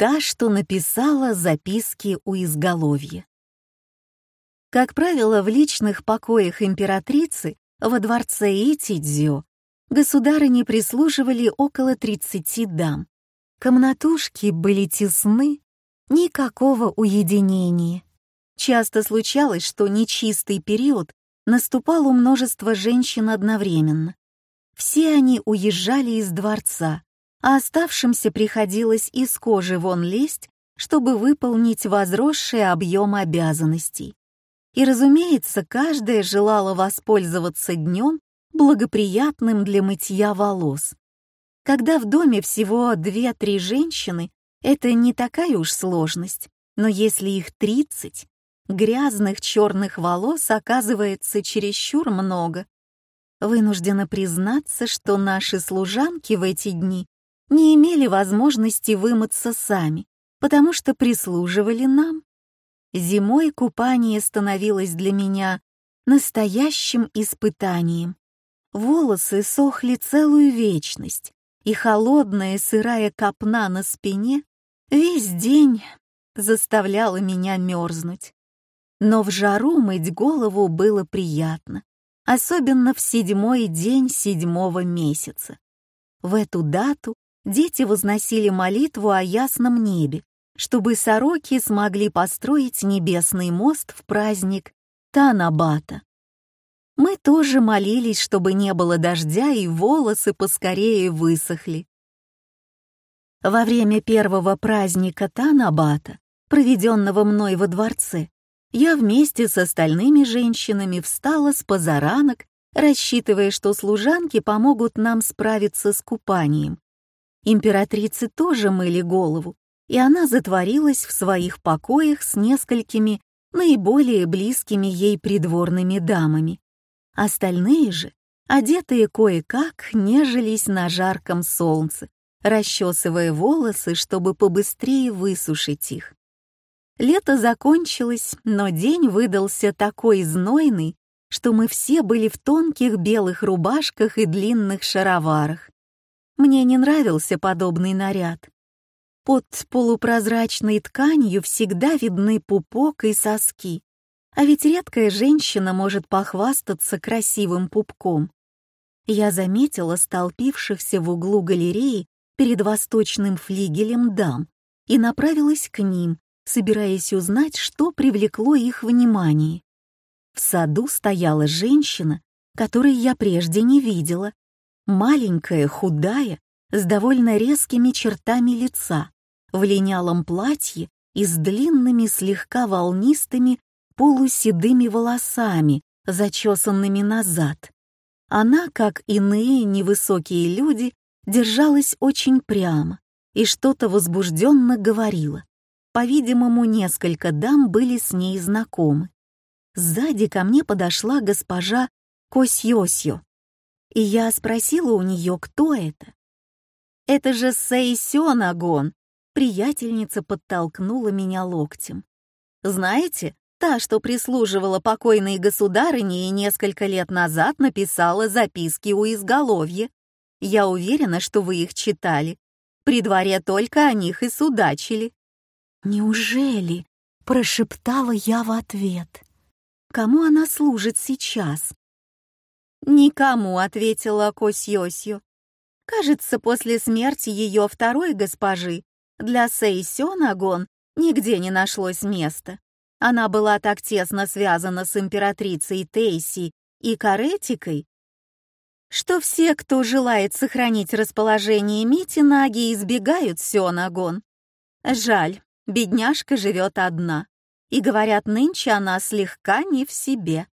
та, что написала записки у изголовья. Как правило, в личных покоях императрицы во дворце Итидзё государыни прислуживали около 30 дам. Комнатушки были тесны, никакого уединения. Часто случалось, что нечистый период наступал у множества женщин одновременно. Все они уезжали из дворца, а оставшимся приходилось из кожи вон лезть, чтобы выполнить возросший объем обязанностей. И, разумеется, каждая желала воспользоваться днем, благоприятным для мытья волос. Когда в доме всего две-три женщины, это не такая уж сложность, но если их тридцать, грязных черных волос оказывается чересчур много. Вынуждена признаться, что наши служанки в эти дни не имели возможности вымыться сами, потому что прислуживали нам. Зимой купание становилось для меня настоящим испытанием. Волосы сохли целую вечность, и холодная сырая копна на спине весь день заставляла меня мерзнуть. Но в жару мыть голову было приятно, особенно в седьмой день седьмого месяца. В эту дату дети возносили молитву о ясном небе, чтобы сороки смогли построить небесный мост в праздник Танабата. Мы тоже молились, чтобы не было дождя и волосы поскорее высохли. Во время первого праздника Танабата, проведенного мной во дворце, я вместе с остальными женщинами встала с позаранок, рассчитывая, что служанки помогут нам справиться с купанием. Императрице тоже мыли голову, и она затворилась в своих покоях с несколькими наиболее близкими ей придворными дамами. Остальные же, одетые кое-как, нежились на жарком солнце, расчесывая волосы, чтобы побыстрее высушить их. Лето закончилось, но день выдался такой знойный, что мы все были в тонких белых рубашках и длинных шароварах. Мне не нравился подобный наряд. Под полупрозрачной тканью всегда видны пупок и соски, а ведь редкая женщина может похвастаться красивым пупком. Я заметила столпившихся в углу галереи перед восточным флигелем дам и направилась к ним, собираясь узнать, что привлекло их внимание. В саду стояла женщина, которой я прежде не видела, маленькая, худая, с довольно резкими чертами лица, в линялом платье и с длинными слегка волнистыми полуседыми волосами, зачесанными назад. Она, как иные невысокие люди, держалась очень прямо и что-то возбужденно говорила. По-видимому, несколько дам были с ней знакомы. Сзади ко мне подошла госпожа Косьосьо, и я спросила у нее, кто это. «Это же Сейсёнагон!» Приятельница подтолкнула меня локтем. «Знаете, Та, что прислуживала покойной государыне и несколько лет назад написала записки у изголовья. Я уверена, что вы их читали. При дворе только о них и судачили». «Неужели?» — прошептала я в ответ. «Кому она служит сейчас?» «Никому», — ответила Косьосью. «Кажется, после смерти ее второй госпожи для Сейсёнагон нигде не нашлось места. Она была так тесно связана с императрицей Тейси и Каретикой, что все, кто желает сохранить расположение Митинаги, избегают Сёнагон. Жаль, бедняжка живет одна, и, говорят, нынче она слегка не в себе.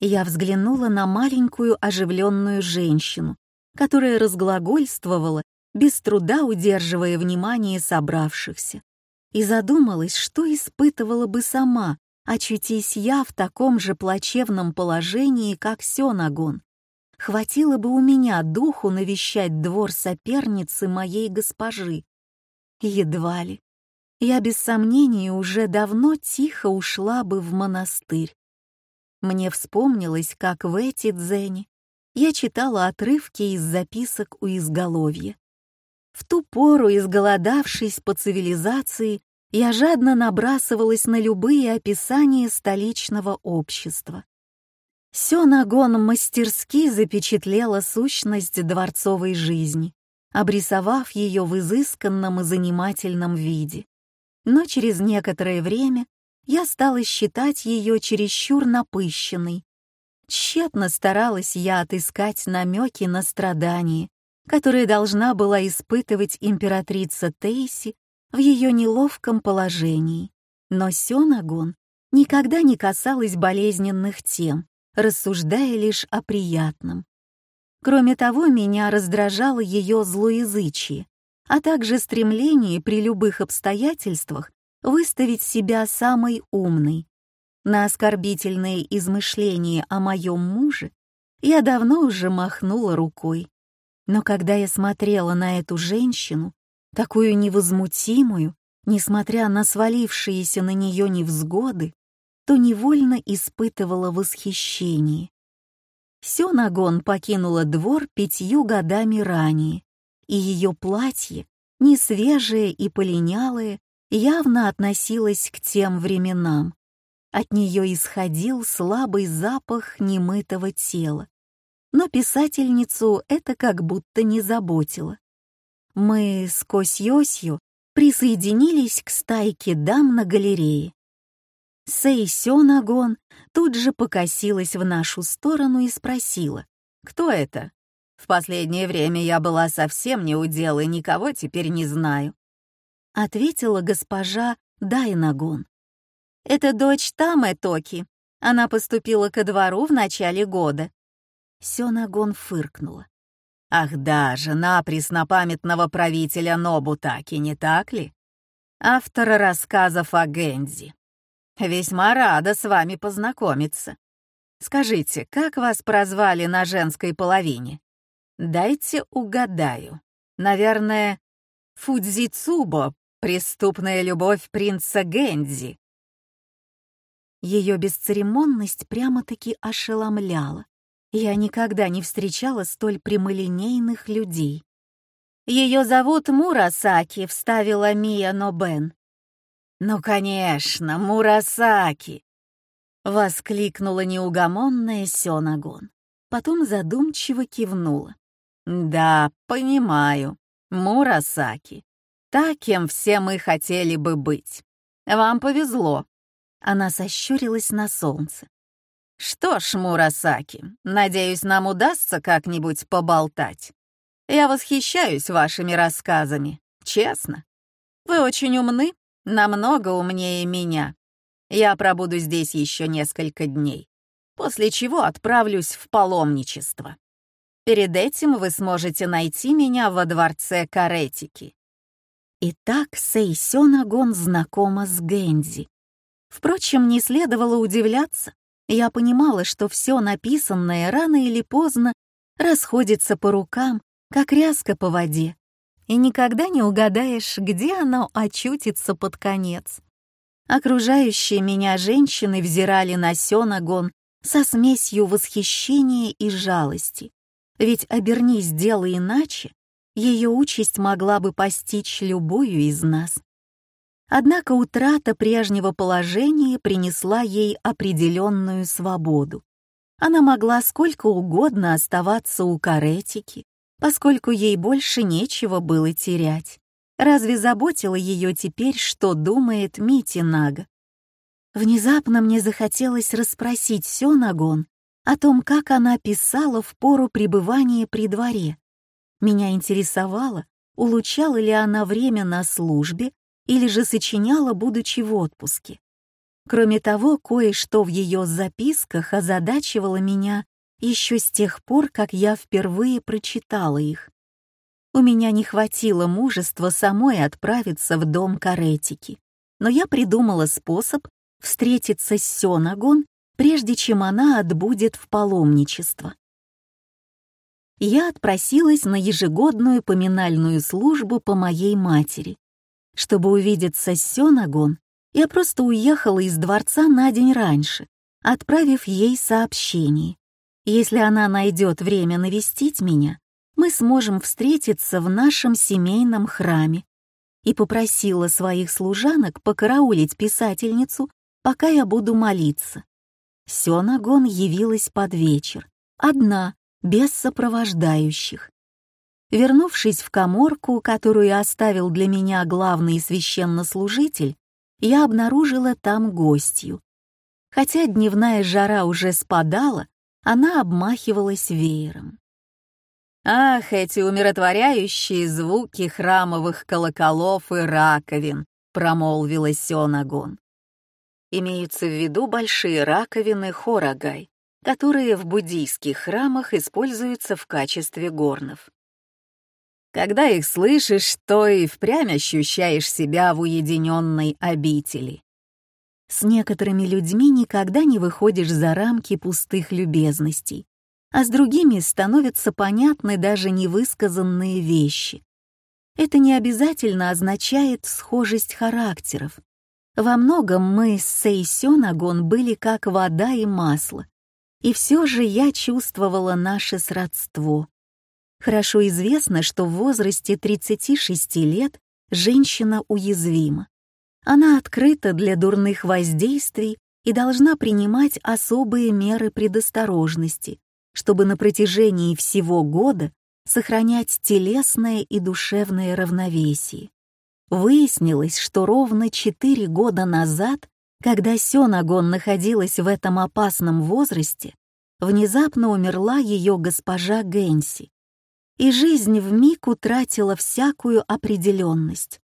Я взглянула на маленькую оживленную женщину, которая разглагольствовала, без труда удерживая внимание собравшихся и задумалась, что испытывала бы сама, очутись я в таком же плачевном положении, как Сёнагон. Хватило бы у меня духу навещать двор соперницы моей госпожи. Едва ли. Я без сомнения уже давно тихо ушла бы в монастырь. Мне вспомнилось, как в эти дзене я читала отрывки из записок у изголовья. В ту пору, изголодавшись по цивилизации, я жадно набрасывалась на любые описания столичного общества. Сёнагон мастерски запечатлела сущность дворцовой жизни, обрисовав ее в изысканном и занимательном виде. Но через некоторое время я стала считать ее чересчур напыщенной. Тщетно старалась я отыскать намеки на страдания, которые должна была испытывать императрица Тейси в ее неловком положении. Но Сёнагон никогда не касалась болезненных тем, рассуждая лишь о приятном. Кроме того, меня раздражало ее злоязычие, а также стремление при любых обстоятельствах выставить себя самой умной. На оскорбительные измышления о моем муже я давно уже махнула рукой. Но когда я смотрела на эту женщину, такую невозмутимую, несмотря на свалившиеся на нее невзгоды, то невольно испытывала восхищение. Сёнагон покинула двор пятью годами ранее, и ее платье, не свежее и полинялое, явно относилось к тем временам. От нее исходил слабый запах немытого тела, но писательницу это как будто не заботило. Мы с Косьосью присоединились к стайке дам на галерее. Сэй Сёнагон тут же покосилась в нашу сторону и спросила, «Кто это?» «В последнее время я была совсем не у дела и никого теперь не знаю», — ответила госпожа Дайнагон. «Это дочь Тамэ Токи. Она поступила ко двору в начале года. Сёнагон фыркнула. «Ах да, жена преснопамятного правителя Нобутаки, не так ли? Автора рассказов о Гэнзи. Весьма рада с вами познакомиться. Скажите, как вас прозвали на женской половине? Дайте угадаю. Наверное, Фудзицубо, преступная любовь принца Гэнзи». Ее бесцеремонность прямо-таки ошеломляла. Я никогда не встречала столь прямолинейных людей. «Ее зовут Мурасаки», — вставила Мия Нобен. «Ну, конечно, Мурасаки!» — воскликнула неугомонная Сёнагон. Потом задумчиво кивнула. «Да, понимаю. Мурасаки. Та, кем все мы хотели бы быть. Вам повезло». Она сощурилась на солнце. «Что ж, Мурасаки, надеюсь, нам удастся как-нибудь поболтать. Я восхищаюсь вашими рассказами, честно. Вы очень умны, намного умнее меня. Я пробуду здесь еще несколько дней, после чего отправлюсь в паломничество. Перед этим вы сможете найти меня во дворце Каретики». Итак, Сэй Сёнагон знакома с Гэнзи. Впрочем, не следовало удивляться. Я понимала, что все написанное рано или поздно расходится по рукам, как ряска по воде, и никогда не угадаешь, где оно очутится под конец. Окружающие меня женщины взирали на Сёнагон со смесью восхищения и жалости. Ведь обернись дело иначе, ее участь могла бы постичь любую из нас. Однако утрата прежнего положения принесла ей определенную свободу. Она могла сколько угодно оставаться у каретики, поскольку ей больше нечего было терять. Разве заботило ее теперь, что думает Мити Нага? Внезапно мне захотелось расспросить Сёнагон о том, как она писала в пору пребывания при дворе. Меня интересовало, улучшала ли она время на службе или же сочиняла, будучи в отпуске. Кроме того, кое-что в ее записках озадачивало меня еще с тех пор, как я впервые прочитала их. У меня не хватило мужества самой отправиться в дом каретики, но я придумала способ встретиться с Сёнагон, прежде чем она отбудет в паломничество. Я отпросилась на ежегодную поминальную службу по моей матери, чтобы увидеться с Сёнагон, я просто уехала из дворца на день раньше, отправив ей сообщение. Если она найдет время навестить меня, мы сможем встретиться в нашем семейном храме, и попросила своих служанок покараулить писательницу, пока я буду молиться. Сёнагон явилась под вечер, одна, без сопровождающих. Вернувшись в коморку, которую оставил для меня главный священнослужитель, я обнаружила там гостью. Хотя дневная жара уже спадала, она обмахивалась веером. Ах, эти умиротворяющие звуки храмовых колоколов и раковин, промолвила Сёнагон. Имеются в виду большие раковины хорагай, которые в буддийских храмах используются в качестве горнов. Когда их слышишь, то и впрямь ощущаешь себя в уединенной обители. С некоторыми людьми никогда не выходишь за рамки пустых любезностей, а с другими становятся понятны даже невысказанные вещи. Это не обязательно означает схожесть характеров. Во многом мы с Сейсёнагон были как вода и масло, и все же я чувствовала наше сродство. Хорошо известно, что в возрасте 36 лет женщина уязвима. Она открыта для дурных воздействий и должна принимать особые меры предосторожности, чтобы на протяжении всего года сохранять телесное и душевное равновесие. Выяснилось, что ровно четыре года назад, когда Сёнагон находилась в этом опасном возрасте, внезапно умерла ее госпожа Гэнси, и жизнь вмиг утратила всякую определенность.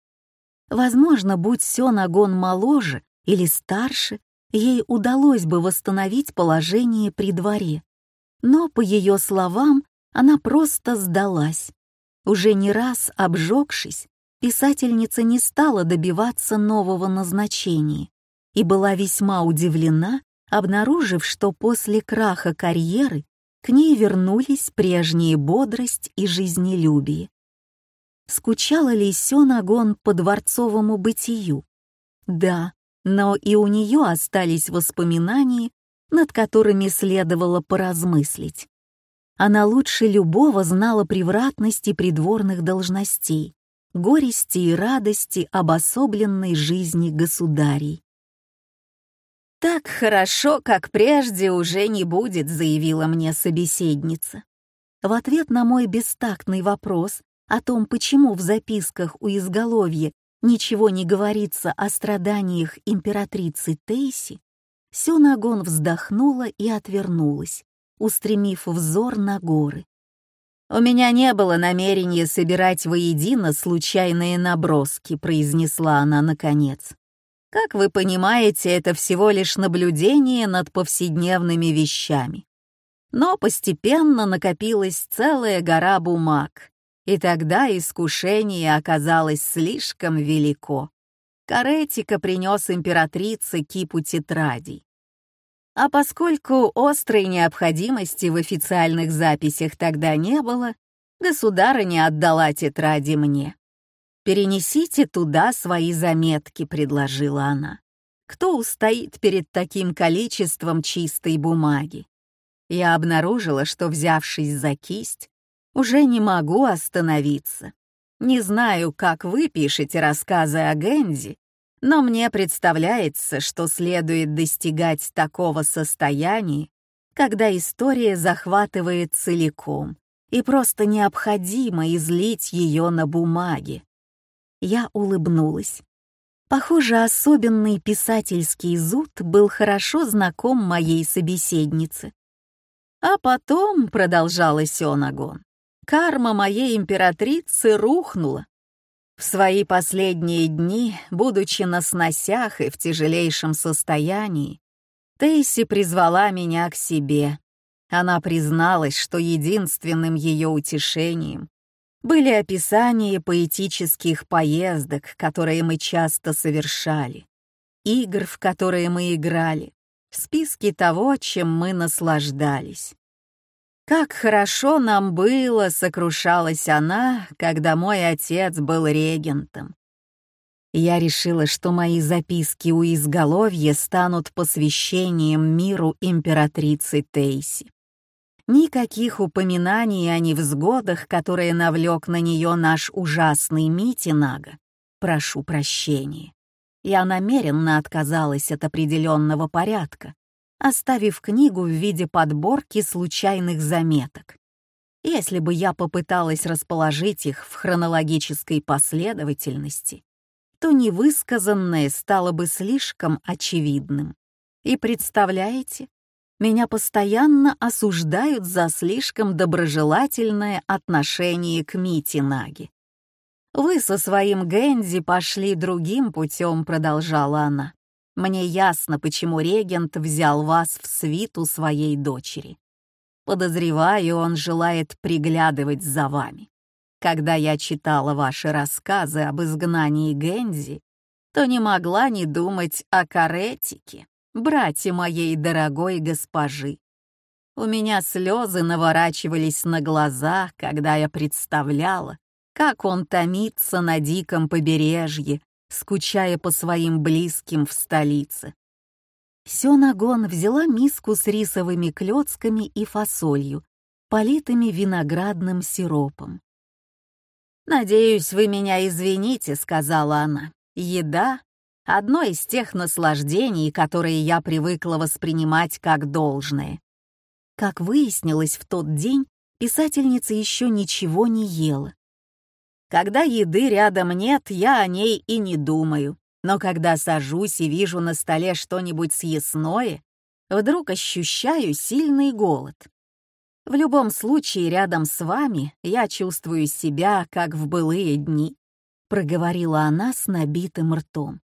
Возможно, будь Сёнагон моложе или старше, ей удалось бы восстановить положение при дворе. Но, по ее словам, она просто сдалась. Уже не раз обжегшись, писательница не стала добиваться нового назначения и была весьма удивлена, обнаружив, что после краха карьеры к ней вернулись прежние бодрость и жизнелюбие. Скучала ли Сёнагон по дворцовому бытию? Да, но и у нее остались воспоминания, над которыми следовало поразмыслить. Она лучше любого знала превратности придворных должностей, горести и радости обособленной жизни государей. «Так хорошо, как прежде, уже не будет», — заявила мне собеседница. В ответ на мой бестактный вопрос о том, почему в записках у изголовья ничего не говорится о страданиях императрицы Тейси, Сюнагон вздохнула и отвернулась, устремив взор на горы. «У меня не было намерения собирать воедино случайные наброски», — произнесла она наконец. Как вы понимаете, это всего лишь наблюдение над повседневными вещами. Но постепенно накопилась целая гора бумаг, и тогда искушение оказалось слишком велико. Каретика принес императрице кипу тетрадей. А поскольку острой необходимости в официальных записях тогда не было, государыня отдала тетради мне. «Перенесите туда свои заметки», — предложила она. «Кто устоит перед таким количеством чистой бумаги?» Я обнаружила, что, взявшись за кисть, уже не могу остановиться. Не знаю, как вы пишете рассказы о Гэнди, но мне представляется, что следует достигать такого состояния, когда история захватывает целиком, и просто необходимо излить ее на бумаге. Я улыбнулась. Похоже, особенный писательский зуд был хорошо знаком моей собеседнице. А потом, — продолжала Сёнагон, — карма моей императрицы рухнула. В свои последние дни, будучи на сносях и в тяжелейшем состоянии, Тейси призвала меня к себе. Она призналась, что единственным ее утешением были описания поэтических поездок, которые мы часто совершали, игр, в которые мы играли, списки того, чем мы наслаждались. Как хорошо нам было, сокрушалась она, когда мой отец был регентом. Я решила, что мои записки у изголовья станут посвящением миру императрицы Тейси. Никаких упоминаний о невзгодах, которые навлек на нее наш ужасный Митинага. Прошу прощения. Я намеренно отказалась от определенного порядка, оставив книгу в виде подборки случайных заметок. Если бы я попыталась расположить их в хронологической последовательности, то невысказанное стало бы слишком очевидным. И представляете, меня постоянно осуждают за слишком доброжелательное отношение к Мите Наги. «Вы со своим Гэнди пошли другим путем», — продолжала она. «Мне ясно, почему регент взял вас в свиту своей дочери. Подозреваю, он желает приглядывать за вами. Когда я читала ваши рассказы об изгнании Гэнди, то не могла не думать о каретике, брате моей дорогой госпожи. У меня слезы наворачивались на глаза, когда я представляла, как он томится на диком побережье, скучая по своим близким в столице. Сёнагон взяла миску с рисовыми клёцками и фасолью, политыми виноградным сиропом. «Надеюсь, вы меня извините», — сказала она. «Еда — одно из тех наслаждений, которые я привыкла воспринимать как должное». Как выяснилось в тот день, писательница еще ничего не ела. Когда еды рядом нет, я о ней и не думаю. Но когда сажусь и вижу на столе что-нибудь съестное, вдруг ощущаю сильный голод. В любом случае, рядом с вами я чувствую себя, как в былые дни», — проговорила она с набитым ртом.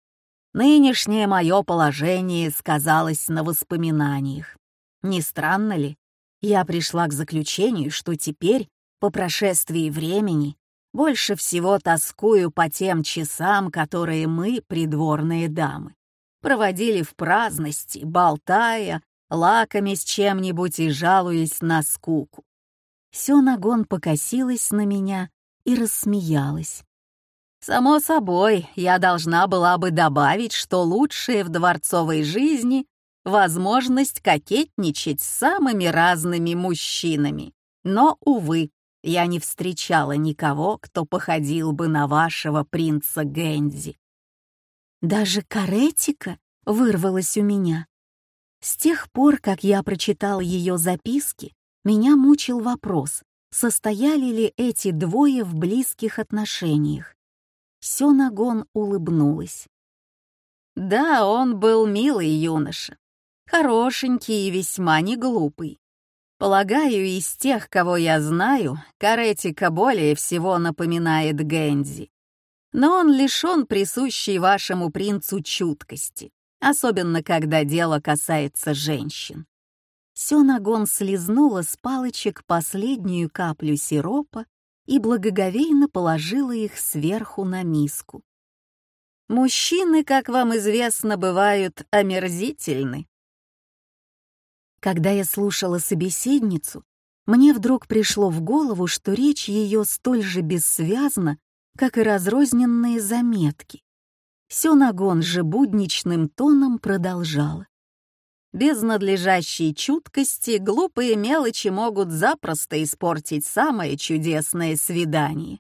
«Нынешнее мое положение сказалось на воспоминаниях. Не странно ли? Я пришла к заключению, что теперь, по прошествии времени, больше всего тоскую по тем часам, которые мы, придворные дамы, проводили в праздности, болтая, лакомясь чем-нибудь и жалуясь на скуку. Сёнагон покосилась на меня и рассмеялась. Само собой, я должна была бы добавить, что лучшее в дворцовой жизни — возможность кокетничать с самыми разными мужчинами. Но, увы, я не встречала никого, кто походил бы на вашего принца Гэнзи. Даже каретика вырвалась у меня. С тех пор, как я прочитал ее записки, меня мучил вопрос, состояли ли эти двое в близких отношениях. Сёнагон улыбнулась. Да, он был милый юноша, хорошенький и весьма неглупый. Полагаю, из тех, кого я знаю, Каретика более всего напоминает Гэнди. Но он лишён присущей вашему принцу чуткости, особенно когда дело касается женщин. Сёнагон слезнула с палочек последнюю каплю сиропа и благоговейно положила их сверху на миску. Мужчины, как вам известно, бывают омерзительны. Когда я слушала собеседницу, мне вдруг пришло в голову, что речь ее столь же бессвязна, как и разрозненные заметки. Сёнагон же будничным тоном продолжала. Без надлежащей чуткости глупые мелочи могут запросто испортить самое чудесное свидание.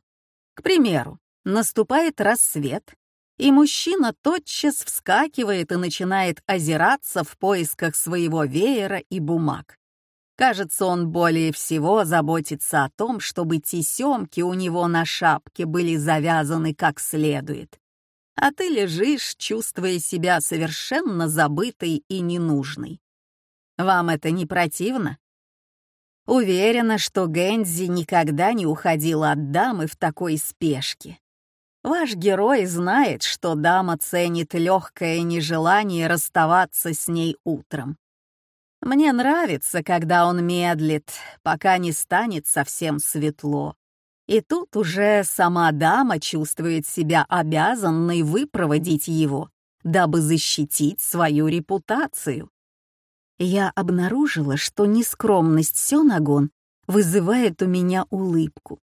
К примеру, наступает рассвет, и мужчина тотчас вскакивает и начинает озираться в поисках своего веера и бумаг. Кажется, он более всего заботится о том, чтобы тесемки у него на шапке были завязаны как следует. А ты лежишь, чувствуя себя совершенно забытой и ненужной. Вам это не противно? Уверена, что Гэнзи никогда не уходила от дамы в такой спешке. Ваш герой знает, что дама ценит легкое нежелание расставаться с ней утром. Мне нравится, когда он медлит, пока не станет совсем светло. И тут уже сама дама чувствует себя обязанной выпроводить его, дабы защитить свою репутацию. Я обнаружила, что нескромность Сёнагон вызывает у меня улыбку.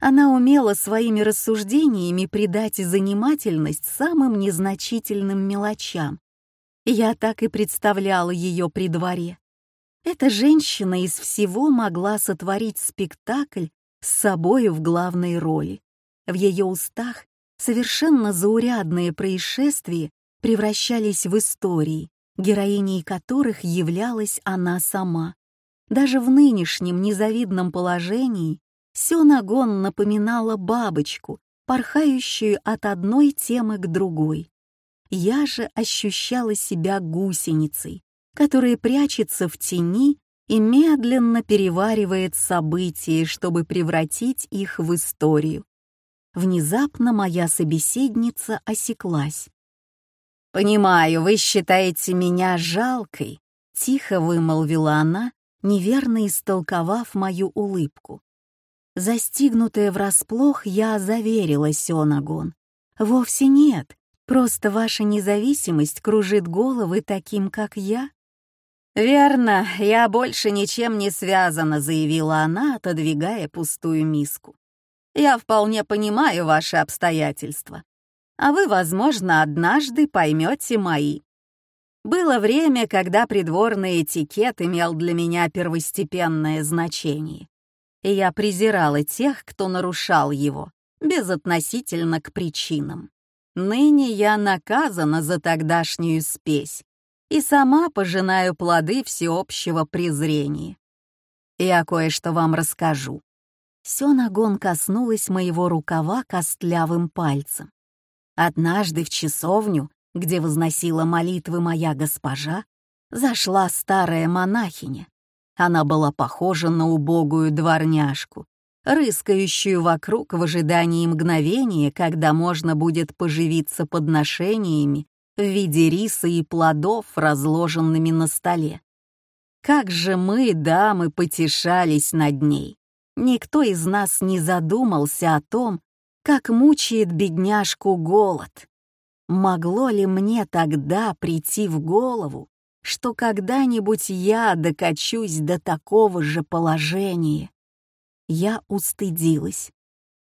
Она умела своими рассуждениями придать занимательность самым незначительным мелочам. Я так и представляла ее при дворе. Эта женщина из всего могла сотворить спектакль с собою в главной роли. В ее устах совершенно заурядные происшествия превращались в истории, героиней которых являлась она сама. Даже в нынешнем незавидном положении Сёнагон напоминала бабочку, порхающую от одной темы к другой. Я же ощущала себя гусеницей, которая прячется в тени и медленно переваривает события, чтобы превратить их в историю. Внезапно моя собеседница осеклась. «Понимаю, вы считаете меня жалкой», — тихо вымолвила она, неверно истолковав мою улыбку. Застигнутая врасплох, я заверила Сёнагон. «Вовсе нет, просто ваша независимость кружит головы таким, как я». «Верно, я больше ничем не связана», — заявила она, отодвигая пустую миску. «Я вполне понимаю ваши обстоятельства, а вы, возможно, однажды поймете мои. Было время, когда придворный этикет имел для меня первостепенное значение, и я презирала тех, кто нарушал его, безотносительно к причинам. Ныне я наказана за тогдашнюю спесь и сама пожинаю плоды всеобщего презрения. Я кое-что вам расскажу. Сёнагон коснулась моего рукава костлявым пальцем. Однажды в часовню где возносила молитвы моя госпожа, зашла старая монахиня. Она была похожа на убогую дворняжку, рыскающую вокруг в ожидании мгновения, когда можно будет поживиться подношениями в виде риса и плодов, разложенными на столе. Как же мы, дамы, потешались над ней. Никто из нас не задумался о том, как мучает бедняжку голод. Могло ли мне тогда прийти в голову, что когда-нибудь я докачусь до такого же положения? Я устыдилась.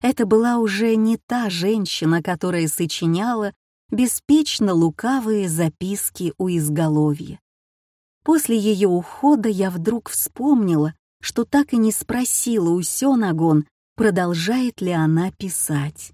Это была уже не та женщина, которая сочиняла беспечно лукавые записки у изголовья. После ее ухода я вдруг вспомнила, что так и не спросила у Сёнагон, продолжает ли она писать.